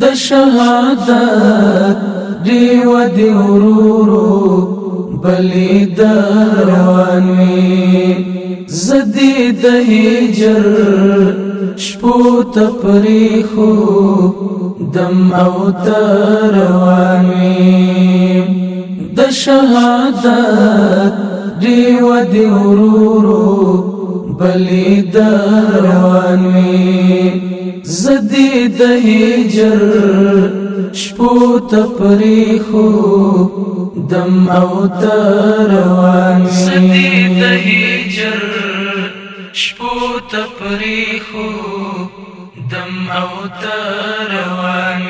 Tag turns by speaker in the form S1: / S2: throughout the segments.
S1: د شهادت دیو دیورورو بلی دروانوی زدی د هجر شپو تپریخو دم او تروانوی د شهادت دیو دیورورو بلی دروانوی د هجر شپو تپری خو دم او تروان سدی د هجر شپو تپری خو دم او تروان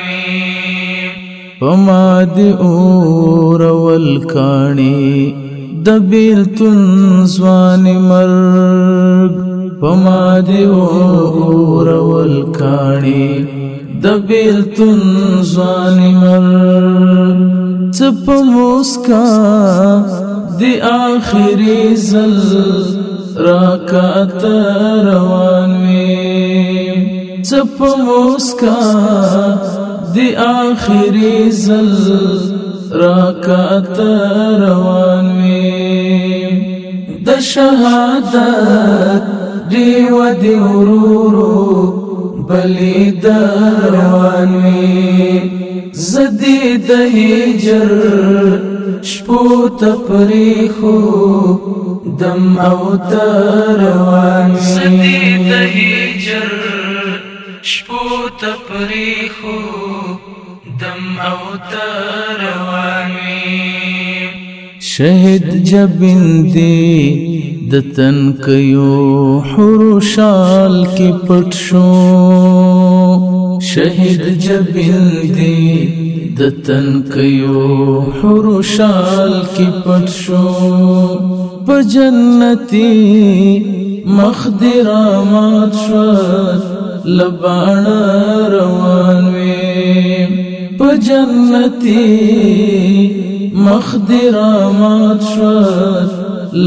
S1: وما دی اور والکانی د بیلتون زوان مر پما دی اور ول کانی د بیلتن ظالمر چپ موسکا دی آخری زل راکات روان وی چپ موسکا دی آخری زل راکات روان وی د شهادت دی و دی ورورو بلی دروان وی زدی د هجر شپو تپری خو دم او تروان زدی د هجر شپو تپری خو دم او تروان وی شهد جبندی د تنکیو حروشال کې پټ شو شهد جبندی د تنکیو حروشال کې پټ شو په جنتی مخدرامات شو لبان روان ویم په جنتي مخدرامات شو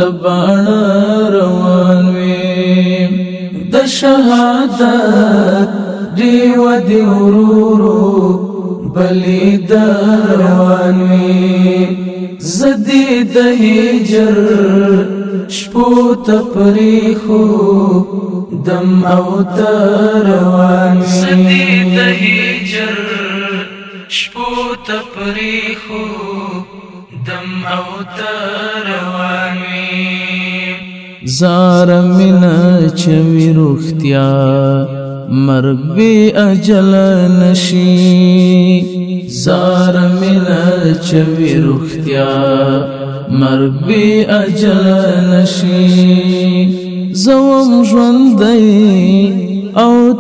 S1: لبان روان وي د شهادت دی و دی ورورو بلی دروان وي زدي د هجر شپو تپریخو دم او تروان وي زدي د هجر شپو تپریخو دم او تروانوی زار من چوی روختیا مرگ بی اجل نشی زار من چوی روختیا مرگ بی اجل نشی زوم ژوندۍ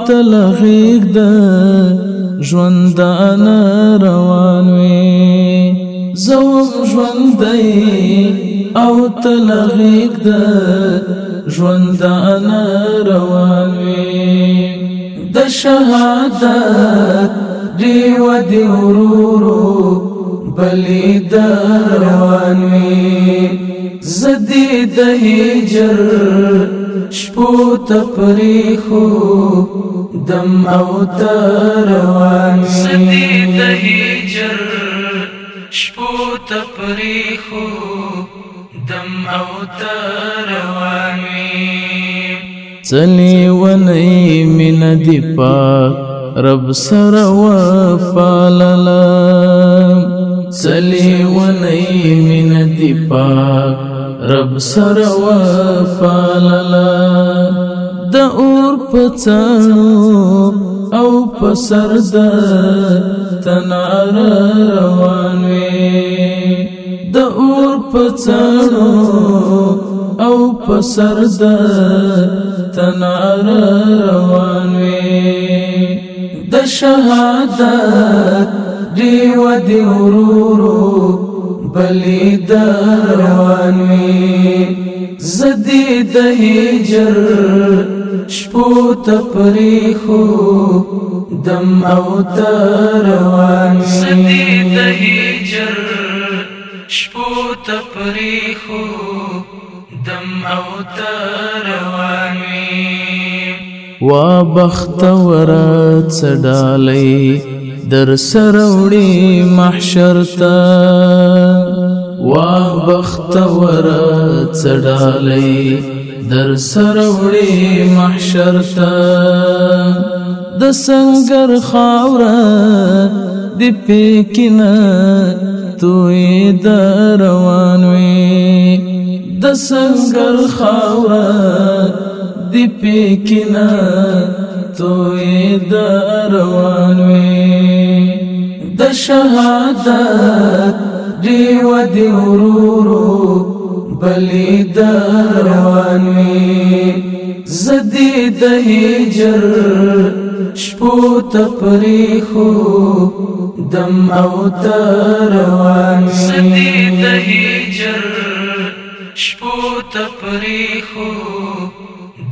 S1: تلغیق ده ژوند ان روان وي زوم ژوند او تلغیق ده ژوند ان روان وي د شهادت دی و دی ورورو بلی دروان وي زدی د هجر شپو تپری خو دم او تروان سدی د هجر شپو تپری خو دم او تروان سنی ونی من دی پاک رب سر و پاللا سلی ونی من دی پاک رب سر و پاللا پڅانو او په سر د تنار روان وي د اور پڅانو او په سر د تنار روان وي د شهادت دیو دیورورو بلی دروان وی زدی د هجر شپو تپری خو دم او تروان سدی دهی جر شپو تپری خو دم او تروان وا بخت ورات سډالی در سروړي محشر ته وا بخت ورات سډالی در سروړي محشر ته د سنگر خاور د پکنا توي د روان وي د سنگر خاور د پکنا توي د روان وي د شهادت دی و دی ورورو بلی دروان وی زدی د هجر شپو تپری خو دم او دروان زدی د هجر شپو تپری خو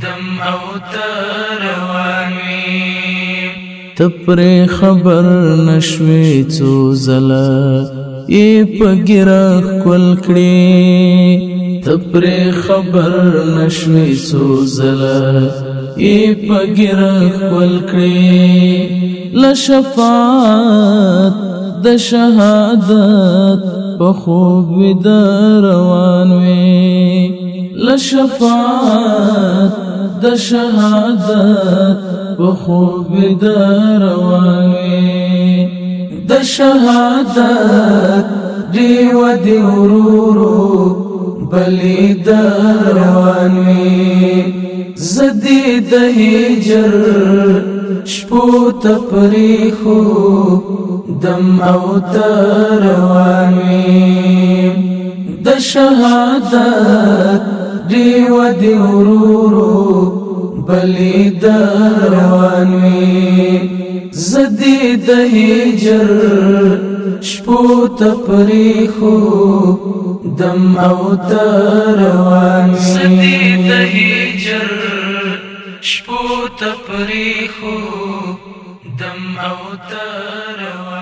S1: دم او دروان وی تپری خبر نشوي څو زلا ای پګره کول کړي تپر خبر نشوي سوزلا ای پګره کول کړي لشفاعت د شهادت په خوب د روان وي لشفاعت د شهادت په خوب د روان وي د شهادت دیو دیورورو بلی دروانوی زدی د هجر شپو تپریخو دم او دروانوی د شهادت دیو دیورورو بلی دروانوی زدی د هجر شپو تپری خو دم او تروان زدی د هجر شپو تپری خو دم او تروان